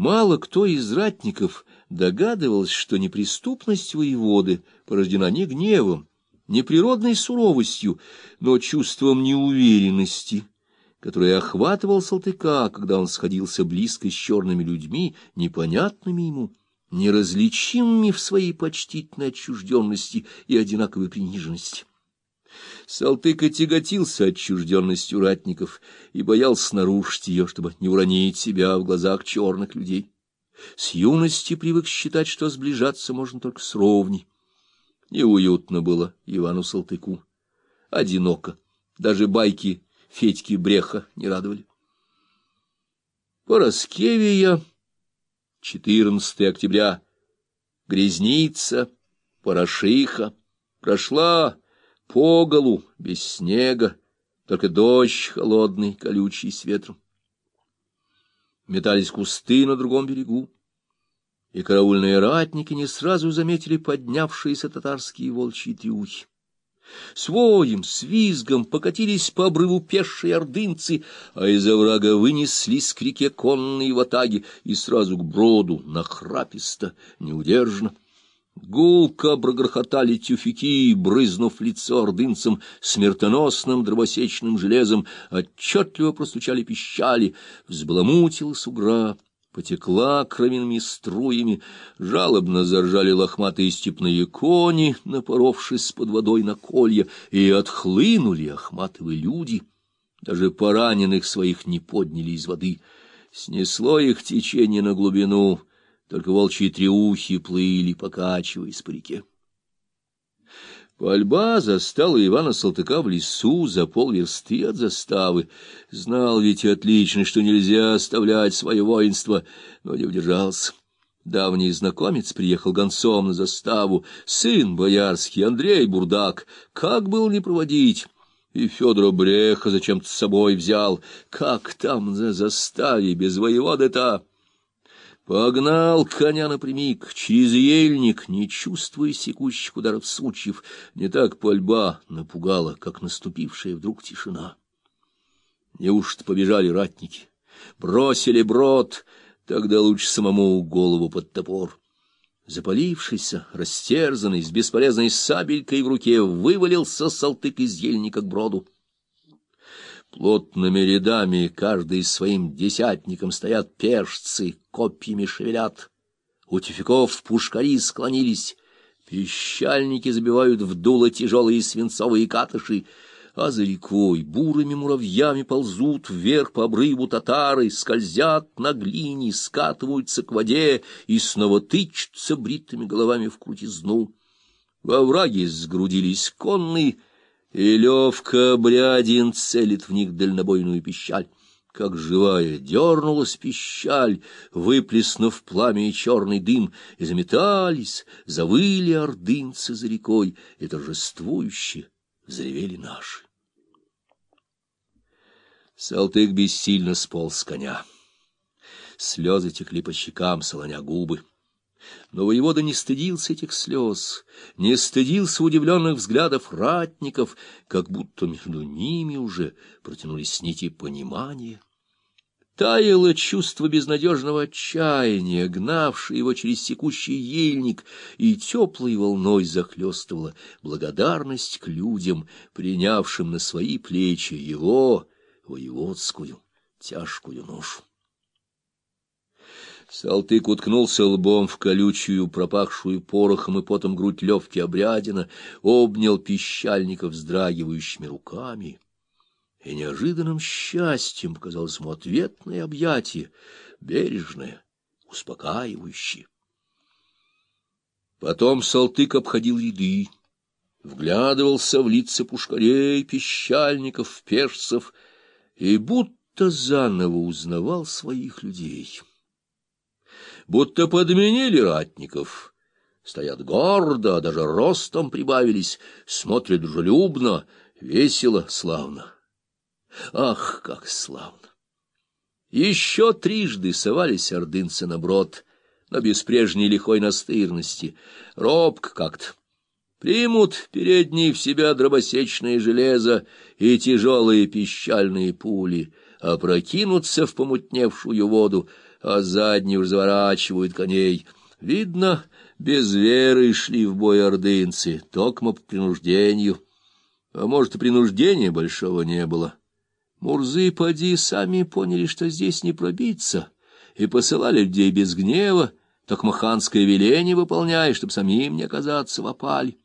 Мало кто из ратников догадывался, что неприступность воеводы порождена не гневом, не природной суровостью, но чувством неуверенности, которое охватывал Салтыка, когда он сходился близко с черными людьми, непонятными ему, неразличимыми в своей почтительной отчужденности и одинаковой приниженности. Салтык тяготился отчужденностью ратников и боялся нарушить ее, чтобы не уронить себя в глазах черных людей. С юности привык считать, что сближаться можно только с ровней. Неуютно было Ивану Салтыку. Одиноко. Даже байки Федьки Бреха не радовали. Пороскевия, 14 октября, Грязница, Порошиха, прошла по голу, без снега, только дождь холодный, колючий, с ветром. Метались кусты на другом берегу, и караульные ратники не сразу заметили поднявшиеся татарские волчьи трюхи. Своим свизгом покатились по обрыву пешие ордынцы, а из оврага вынеслись к реке конные ватаги и сразу к броду, нахраписто, неудержно. Гулко прогрохотали тюфяки, брызнув лицо ордынцам смертоносным дробосечным железом, отчетливо простучали пищали, взбаламутил сугра, потекла кровяными струями, жалобно заржали лохматые степные кони, напоровшись под водой на колья, и отхлынули охматывые люди, даже пораненых своих не подняли из воды. Снесло их течение на глубину — только волчьи треухи плыли, покачиваясь по реке. Пальба застала Ивана Салтыка в лесу за полверсты от заставы. Знал ведь отлично, что нельзя оставлять свое воинство, но не удержался. Давний знакомец приехал гонцом на заставу, сын боярский, Андрей Бурдак. Как был не проводить? И Федора Бреха зачем-то с собой взял. Как там за заставе без воеводы-то? Погнал коня напрямик, через ельник, не чувствуя секущих ударов сучьев, не так пальба напугала, как наступившая вдруг тишина. Неужто побежали ратники? Бросили брод, тогда лучше самому голову под топор. Запалившийся, растерзанный, с бесполезной сабелькой в руке, вывалился салтык из ельника к броду. Плотными рядами, каждый своим десятником, стоят пешцы, копьями шевелят. У тюфяков пушкари склонились, пищальники забивают в дуло тяжелые свинцовые катыши, а за рекой бурыми муравьями ползут вверх по обрыву татары, скользят на глине, скатываются к воде и снова тычутся бритыми головами в крутизну. Во враге сгрудились конные, и Левка Брядин целит в них дальнобойную пищаль. Как живая дернулась пищаль, выплеснув пламя и черный дым, и заметались, завыли ордынцы за рекой, и торжествующе взревели наши. Салтык бессильно сполз с коня. Слезы текли по щекам, солоня губы. Но воевода не стыдился этих слез, не стыдился удивленных взглядов ратников, как будто между ними уже протянулись нити понимания. Таяло чувство безнадежного отчаяния, гнавшее его через секущий ельник, и теплой волной захлестывала благодарность к людям, принявшим на свои плечи его воеводскую тяжкую ношу. Салтык уткнулся лбом в колючую, пропахшую порохом и потом грудь Левки обрядина, обнял пищальника вздрагивающими руками. И неожиданным счастьем показалось ему ответное объятие, бережное, успокаивающее. Потом Салтык обходил ряды, вглядывался в лица пушкарей, пищальников, пешцев и будто заново узнавал своих людей будто подменили ратников. Стоят гордо, даже ростом прибавились, смотрят дружелюбно, весело, славно. Ах, как славно! Еще трижды совались ордынцы на брод, но без прежней лихой настырности, робко как-то. Примут передние в себя дробосечное железо и тяжелые пищальные пули, опрокинутся в помутневшую воду, а задние уж заворачивают коней. Видно, без веры шли в бой ордынцы, токмо по принуждению. А может, и принуждения большого не было. Мурзы, поди, сами поняли, что здесь не пробиться, и посылали людей без гнева, токмо ханское веление выполняя, чтобы самим не оказаться в опале.